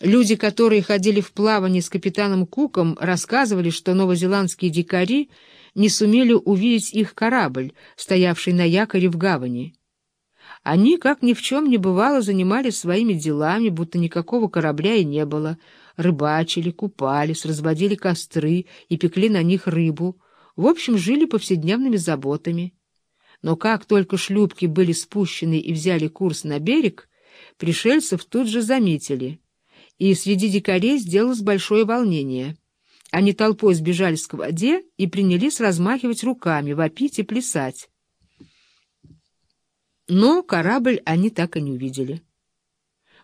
Люди, которые ходили в плавание с капитаном Куком, рассказывали, что новозеландские дикари не сумели увидеть их корабль, стоявший на якоре в гавани. Они, как ни в чем не бывало, занимались своими делами, будто никакого корабля и не было, рыбачили, купались, разводили костры и пекли на них рыбу, в общем, жили повседневными заботами. Но как только шлюпки были спущены и взяли курс на берег, пришельцев тут же заметили — и среди дикарей сделалось большое волнение. Они толпой сбежались к воде и принялись размахивать руками, вопить и плясать. Но корабль они так и не увидели.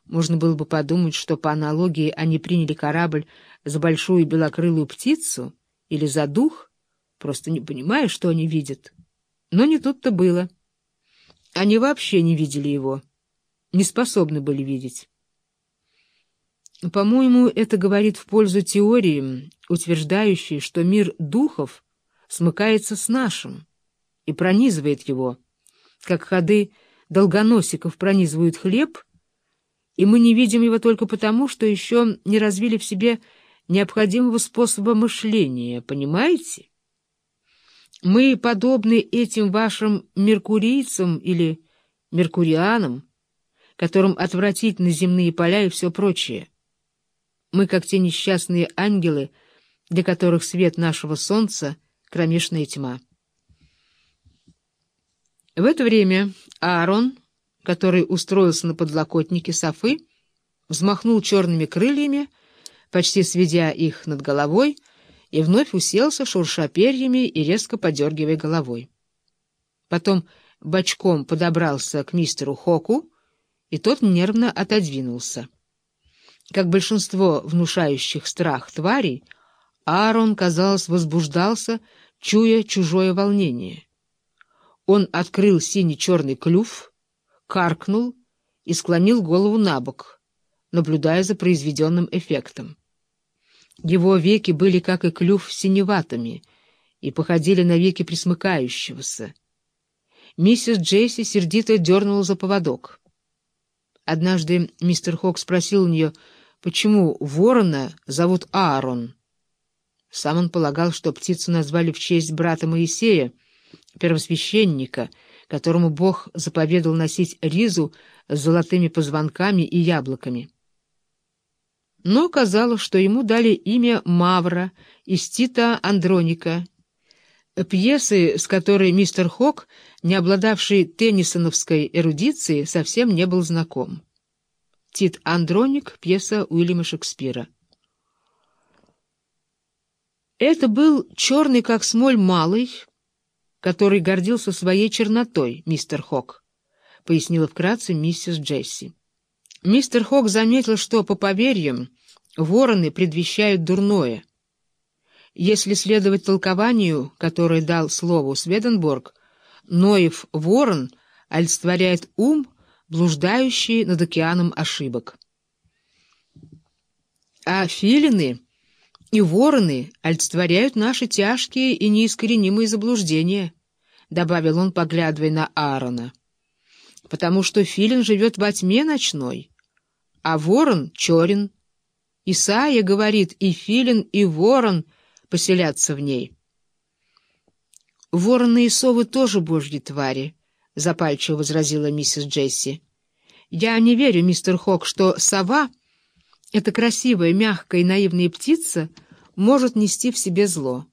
Можно было бы подумать, что по аналогии они приняли корабль за большую белокрылую птицу или за дух, просто не понимая, что они видят. Но не тут-то было. Они вообще не видели его, не способны были видеть. По-моему, это говорит в пользу теории, утверждающей, что мир духов смыкается с нашим и пронизывает его, как ходы долгоносиков пронизывают хлеб, и мы не видим его только потому, что еще не развили в себе необходимого способа мышления, понимаете? Мы подобны этим вашим меркурийцам или меркурианам, которым отвратительны земные поля и все прочее. Мы, как те несчастные ангелы, для которых свет нашего солнца — кромешная тьма. В это время Аарон, который устроился на подлокотнике Софы, взмахнул черными крыльями, почти сведя их над головой, и вновь уселся, шурша перьями и резко подергивая головой. Потом бочком подобрался к мистеру Хоку, и тот нервно отодвинулся. Как большинство внушающих страх тварей, Аарон, казалось, возбуждался, чуя чужое волнение. Он открыл синий-черный клюв, каркнул и склонил голову на бок, наблюдая за произведенным эффектом. Его веки были, как и клюв, синеватыми и походили на веки присмыкающегося. Миссис Джейси сердито дернула за поводок. Однажды мистер Хок спросил у нее, почему ворона зовут Аарон. Сам он полагал, что птицу назвали в честь брата Моисея, первосвященника, которому Бог заповедал носить ризу с золотыми позвонками и яблоками. Но казалось, что ему дали имя Мавра из Тита Андроника, пьесы, с которой мистер Хок, не обладавший теннисоновской эрудицией, совсем не был знаком. Тит Андроник, пьеса Уильяма Шекспира. Это был черный как смоль малый, который гордился своей чернотой, мистер Хок, — пояснила вкратце миссис Джесси. Мистер Хок заметил, что, по поверьям, вороны предвещают дурное. Если следовать толкованию, которое дал слову Сведенборг, Ноев ворон олицетворяет ум, блуждающие над океаном ошибок. А филины и вороны олицетворяют наши тяжкие и неискоренимые заблуждения, — добавил он, поглядывая на Аарона. Потому что филин живет во тьме ночной, а ворон — черен. Исаия говорит, и филин, и ворон поселятся в ней. Вороны и совы тоже божьи твари, — запальчиво возразила миссис Джесси. «Я не верю, мистер Хок, что сова, эта красивая, мягкая и наивная птица, может нести в себе зло».